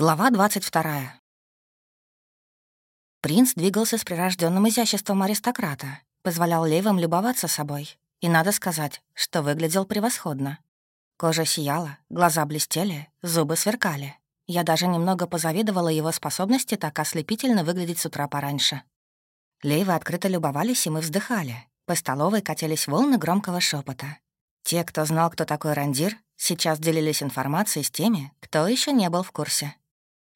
Глава 22. Принц двигался с прирожденным изяществом аристократа, позволял левым любоваться собой. И надо сказать, что выглядел превосходно. Кожа сияла, глаза блестели, зубы сверкали. Я даже немного позавидовала его способности так ослепительно выглядеть с утра пораньше. Лейвы открыто любовались, и мы вздыхали. По столовой катились волны громкого шепота. Те, кто знал, кто такой Рандир, сейчас делились информацией с теми, кто еще не был в курсе.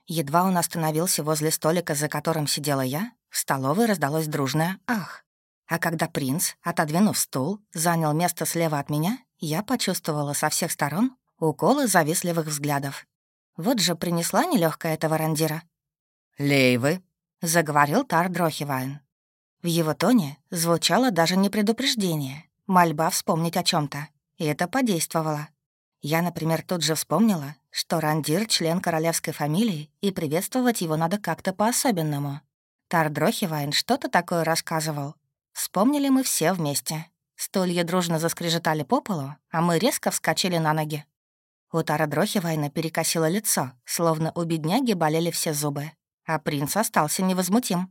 Едва он остановился возле столика, за которым сидела я, в столовой раздалось дружное «ах». А когда принц, отодвинув стул, занял место слева от меня, я почувствовала со всех сторон уколы завистливых взглядов. Вот же принесла нелегкая этого рандира. «Лейвы», — заговорил Тар Дрохивайн. В его тоне звучало даже не предупреждение, мольба вспомнить о чем то и это подействовало. Я, например, тут же вспомнила, что Рандир — член королевской фамилии, и приветствовать его надо как-то по-особенному. Тардрохивайн что-то такое рассказывал. Вспомнили мы все вместе. Стулья дружно заскрежетали по полу, а мы резко вскочили на ноги. У Тара Дрохивайна перекосило лицо, словно у бедняги болели все зубы, а принц остался невозмутим.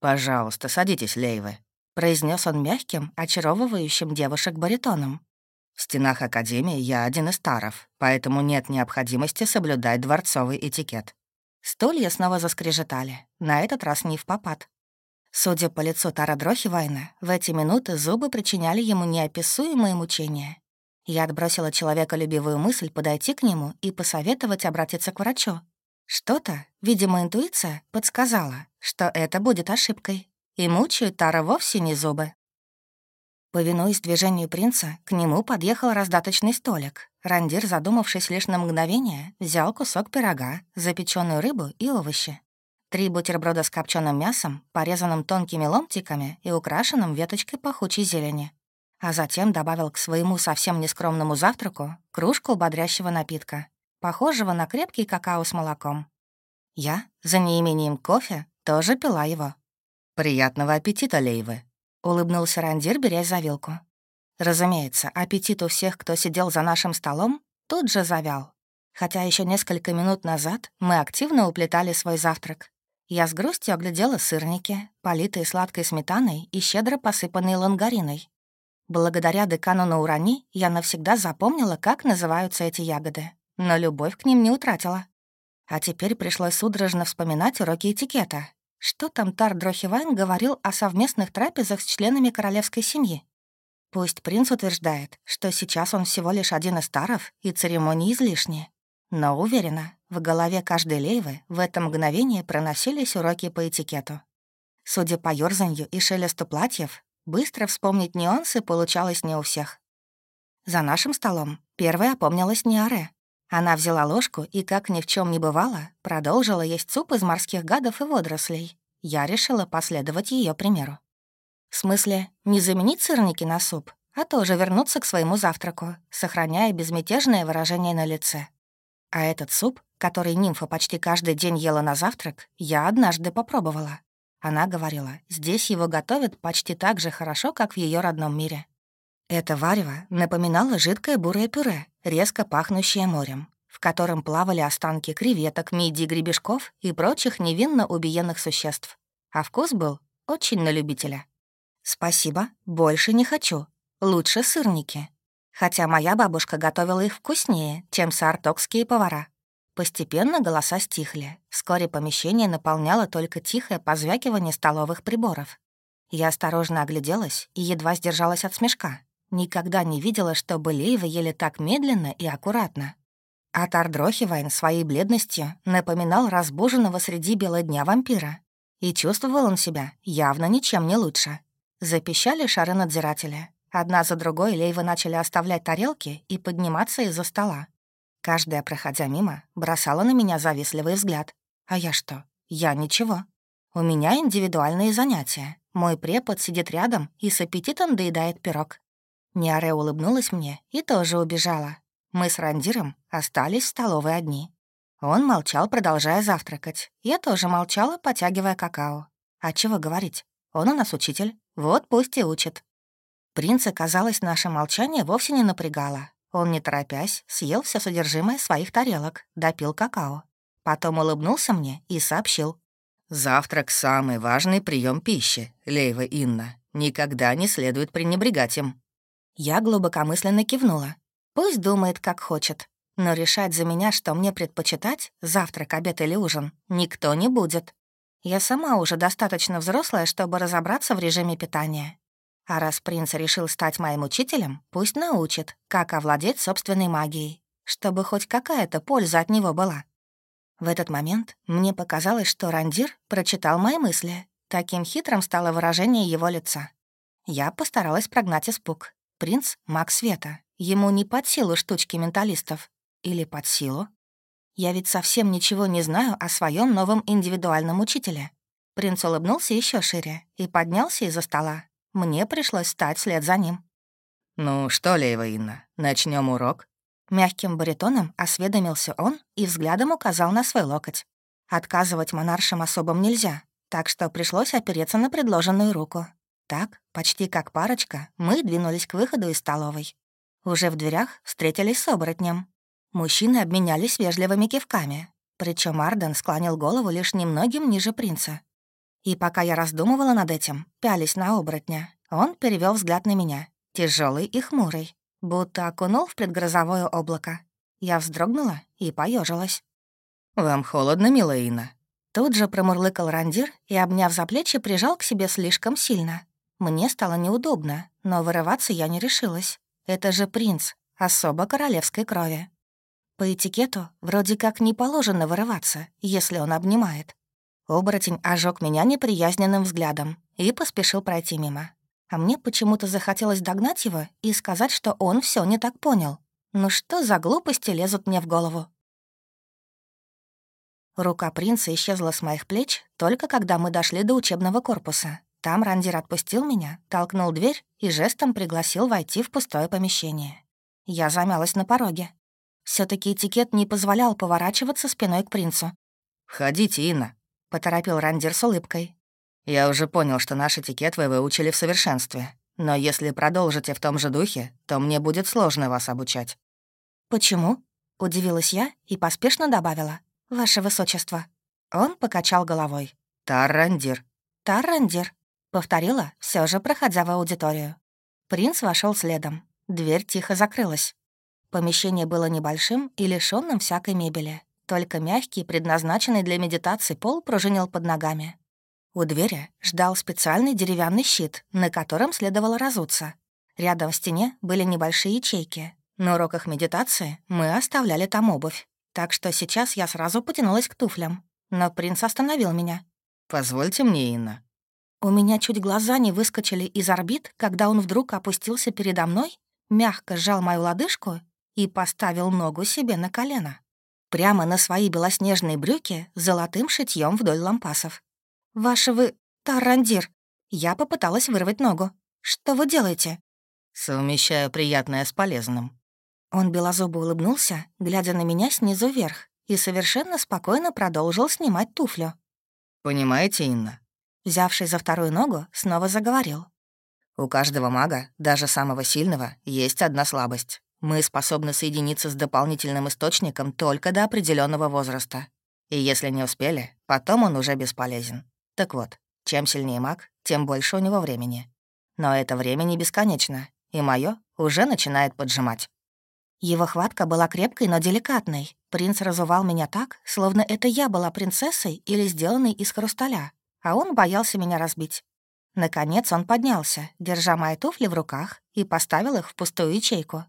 «Пожалуйста, садитесь, Лейвы», — произнес он мягким, очаровывающим девушек баритоном. В стенах Академии я один из таров, поэтому нет необходимости соблюдать дворцовый этикет. Стулья снова заскрежетали, на этот раз не в попад. Судя по лицу Тара Дрохивайна, в эти минуты зубы причиняли ему неописуемые мучения. Я отбросила человеколюбивую мысль подойти к нему и посоветовать обратиться к врачу. Что-то, видимо, интуиция подсказала, что это будет ошибкой, и мучают Тара вовсе не зубы. Повинуясь движению принца, к нему подъехал раздаточный столик. Рандир, задумавшись лишь на мгновение, взял кусок пирога, запеченную рыбу и овощи. Три бутерброда с копченым мясом, порезанным тонкими ломтиками и украшенным веточкой пахучей зелени. А затем добавил к своему совсем нескромному завтраку кружку бодрящего напитка, похожего на крепкий какао с молоком. Я, за неимением кофе, тоже пила его. «Приятного аппетита, Лейвы!» Улыбнулся Рандир, берясь за вилку. Разумеется, аппетит у всех, кто сидел за нашим столом, тут же завял. Хотя еще несколько минут назад мы активно уплетали свой завтрак. Я с грустью оглядела сырники, политые сладкой сметаной и щедро посыпанные лангариной. Благодаря декану на Урани я навсегда запомнила, как называются эти ягоды, но любовь к ним не утратила. А теперь пришлось судорожно вспоминать уроки этикета, что там Тар Дрохивайн говорил о совместных трапезах с членами королевской семьи? Пусть принц утверждает, что сейчас он всего лишь один из таров, и церемонии излишние. Но уверена, в голове каждой лейвы в это мгновение проносились уроки по этикету. Судя по ёрзанью и шелесту платьев, быстро вспомнить нюансы получалось не у всех. За нашим столом первой опомнилась Ниаре. Она взяла ложку и, как ни в чем не бывало, продолжила есть суп из морских гадов и водорослей. Я решила последовать ее примеру. В смысле, не заменить сырники на суп, а тоже вернуться к своему завтраку, сохраняя безмятежное выражение на лице. А этот суп, который нимфа почти каждый день ела на завтрак, я однажды попробовала. Она говорила, здесь его готовят почти так же хорошо, как в ее родном мире. Это варево напоминало жидкое бурое пюре, резко пахнущее морем, в котором плавали останки креветок, мидий, гребешков и прочих невинно убиенных существ. А вкус был очень на любителя. «Спасибо, больше не хочу. Лучше сырники». Хотя моя бабушка готовила их вкуснее, чем саартокские повара. Постепенно голоса стихли. Вскоре помещение наполняло только тихое позвякивание столовых приборов. Я осторожно огляделась и едва сдержалась от смешка. Никогда не видела, чтобы Лейвы ели так медленно и аккуратно. А Тардрохивайн своей бледностью напоминал разбуженного среди бела дня вампира. И чувствовал он себя явно ничем не лучше. Запищали шары надзирателя. Одна за другой Лейвы начали оставлять тарелки и подниматься из-за стола. Каждая, проходя мимо, бросала на меня завистливый взгляд. А я что? Я ничего. У меня индивидуальные занятия. Мой препод сидит рядом и с аппетитом доедает пирог. Ниаре улыбнулась мне и тоже убежала. Мы с Рандиром остались в столовой одни. Он молчал, продолжая завтракать. Я тоже молчала, потягивая какао. А чего говорить? Он у нас учитель. Вот пусть и учит. Принца, казалось, наше молчание вовсе не напрягало. Он, не торопясь, съел все содержимое своих тарелок, допил какао. Потом улыбнулся мне и сообщил. «Завтрак — самый важный прием пищи, Лейва Инна. Никогда не следует пренебрегать им». Я глубокомысленно кивнула. Пусть думает, как хочет. Но решать за меня, что мне предпочитать, завтрак, обед или ужин, никто не будет. Я сама уже достаточно взрослая, чтобы разобраться в режиме питания. А раз принц решил стать моим учителем, пусть научит, как овладеть собственной магией, чтобы хоть какая-то польза от него была. В этот момент мне показалось, что Рандир прочитал мои мысли. Таким хитрым стало выражение его лица. Я постаралась прогнать испуг. Принц — маг света. Ему не под силу штучки менталистов. Или под силу? Я ведь совсем ничего не знаю о своем новом индивидуальном учителе. Принц улыбнулся еще шире и поднялся из-за стола. Мне пришлось встать вслед за ним. «Ну что, Лейва Инна, начнем урок?» Мягким баритоном осведомился он и взглядом указал на свой локоть. Отказывать монаршам особым нельзя, так что пришлось опереться на предложенную руку. Так, почти как парочка, мы двинулись к выходу из столовой. Уже в дверях встретились с оборотнем. Мужчины обменялись вежливыми кивками, причем Арден склонил голову лишь немногим ниже принца. И пока я раздумывала над этим, пялись на оборотня, он перевел взгляд на меня, тяжелый и хмурый, будто окунул в предгрозовое облако. Я вздрогнула и поежилась. «Вам холодно, милая Тут же промурлыкал Рандир и, обняв за плечи, прижал к себе слишком сильно. Мне стало неудобно, но вырываться я не решилась. Это же принц, особо королевской крови. По этикету вроде как не положено вырываться, если он обнимает. Оборотень ожег меня неприязненным взглядом и поспешил пройти мимо. А мне почему-то захотелось догнать его и сказать, что он все не так понял. Ну что за глупости лезут мне в голову? Рука принца исчезла с моих плеч только когда мы дошли до учебного корпуса. Там Рандир отпустил меня, толкнул дверь и жестом пригласил войти в пустое помещение. Я замялась на пороге. все таки этикет не позволял поворачиваться спиной к принцу. «Входите, Инна», — поторопил Рандир с улыбкой. Я уже понял, что наш этикет вы выучили в совершенстве. Но если продолжите в том же духе, то мне будет сложно вас обучать». «Почему?» — удивилась я и поспешно добавила. «Ваше высочество». Он покачал головой. «Таррандир». «Таррандир», — повторила, все же проходя в аудиторию. Принц вошел следом. Дверь тихо закрылась. Помещение было небольшим и лишённым всякой мебели. Только мягкий, предназначенный для медитации пол пружинил под ногами. У двери ждал специальный деревянный щит, на котором следовало разуться. Рядом в стене были небольшие ячейки. На уроках медитации мы оставляли там обувь. Так что сейчас я сразу потянулась к туфлям. Но принц остановил меня. «Позвольте мне, Инна». У меня чуть глаза не выскочили из орбит, когда он вдруг опустился передо мной, мягко сжал мою лодыжку и поставил ногу себе на колено. Прямо на свои белоснежные брюки с золотым шитьем вдоль лампасов. «Ваше вы... Тарандир!» Я попыталась вырвать ногу. «Что вы делаете?» «Совмещаю приятное с полезным». Он белозубо улыбнулся, глядя на меня снизу вверх, и совершенно спокойно продолжил снимать туфлю. «Понимаете, Инна?» Взявший за вторую ногу, снова заговорил. «У каждого мага, даже самого сильного, есть одна слабость. Мы способны соединиться с дополнительным источником только до определенного возраста. И если не успели, потом он уже бесполезен. Так вот, чем сильнее маг, тем больше у него времени. Но это время не бесконечно, и мое уже начинает поджимать. Его хватка была крепкой, но деликатной. Принц разувал меня так, словно это я была принцессой или сделанной из хрусталя, а он боялся меня разбить. Наконец он поднялся, держа мои туфли в руках, и поставил их в пустую ячейку.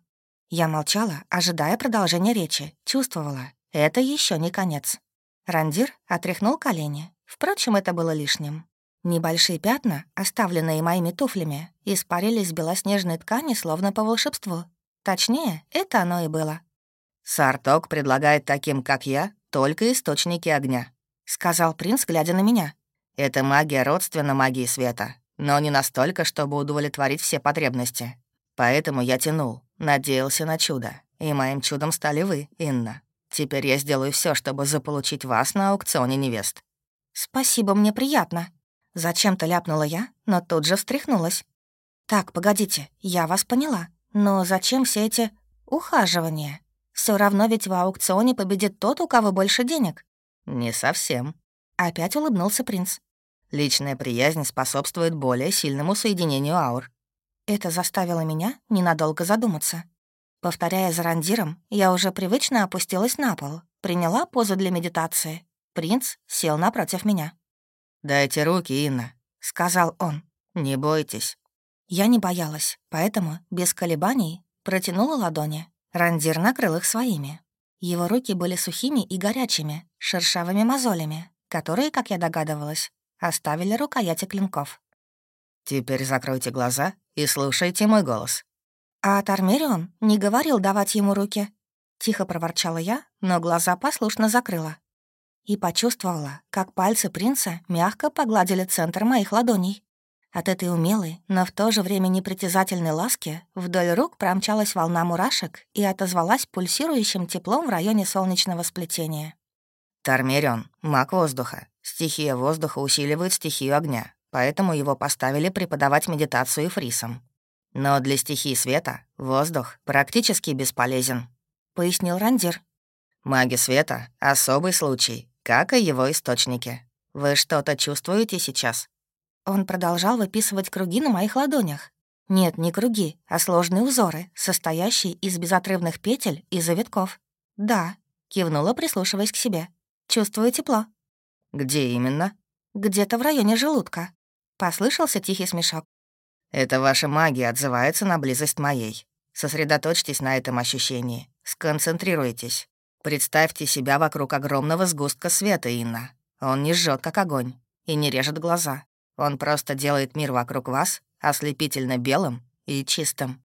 Я молчала, ожидая продолжения речи, чувствовала. Это еще не конец. Рандир отряхнул колени, Впрочем, это было лишним. Небольшие пятна, оставленные моими туфлями, испарились с белоснежной ткани словно по волшебству. Точнее, это оно и было. «Сарток предлагает таким, как я, только источники огня», — сказал принц, глядя на меня. «Это магия родственна магии света, но не настолько, чтобы удовлетворить все потребности. Поэтому я тянул, надеялся на чудо, и моим чудом стали вы, Инна. Теперь я сделаю все, чтобы заполучить вас на аукционе невест. «Спасибо, мне приятно». Зачем-то ляпнула я, но тут же встряхнулась. «Так, погодите, я вас поняла. Но зачем все эти ухаживания? Все равно ведь в аукционе победит тот, у кого больше денег. «Не совсем». Опять улыбнулся принц. «Личная приязнь способствует более сильному соединению аур». Это заставило меня ненадолго задуматься. Повторяя за рандиром, я уже привычно опустилась на пол, приняла позу для медитации. Принц сел напротив меня. «Дайте руки, Инна», — сказал он. «Не бойтесь». Я не боялась, поэтому, без колебаний, протянула ладони. Рандир накрыл их своими. Его руки были сухими и горячими, шершавыми мозолями, которые, как я догадывалась, оставили рукояти клинков. «Теперь закройте глаза и слушайте мой голос». «А Тармерион не говорил давать ему руки?» Тихо проворчала я, но глаза послушно закрыла. И почувствовала, как пальцы принца мягко погладили центр моих ладоней. От этой умелой, но в то же время непритязательной ласки вдоль рук промчалась волна мурашек и отозвалась пульсирующим теплом в районе солнечного сплетения. Тармерион — маг воздуха. Стихия воздуха усиливает стихию огня, поэтому его поставили преподавать медитацию фрисом. Но для стихии света воздух практически бесполезен, — пояснил Рандир. Маги света — особый случай, как и его источники. Вы что-то чувствуете сейчас? Он продолжал выписывать круги на моих ладонях. Нет, не круги, а сложные узоры, состоящие из безотрывных петель и завитков. «Да», — кивнула, прислушиваясь к себе. «Чувствую тепло». «Где именно?» «Где-то в районе желудка». Послышался тихий смешок. «Это ваша магия отзывается на близость моей. Сосредоточьтесь на этом ощущении. Сконцентрируйтесь. Представьте себя вокруг огромного сгустка света, Инна. Он не жжет как огонь и не режет глаза. Он просто делает мир вокруг вас ослепительно белым и чистым.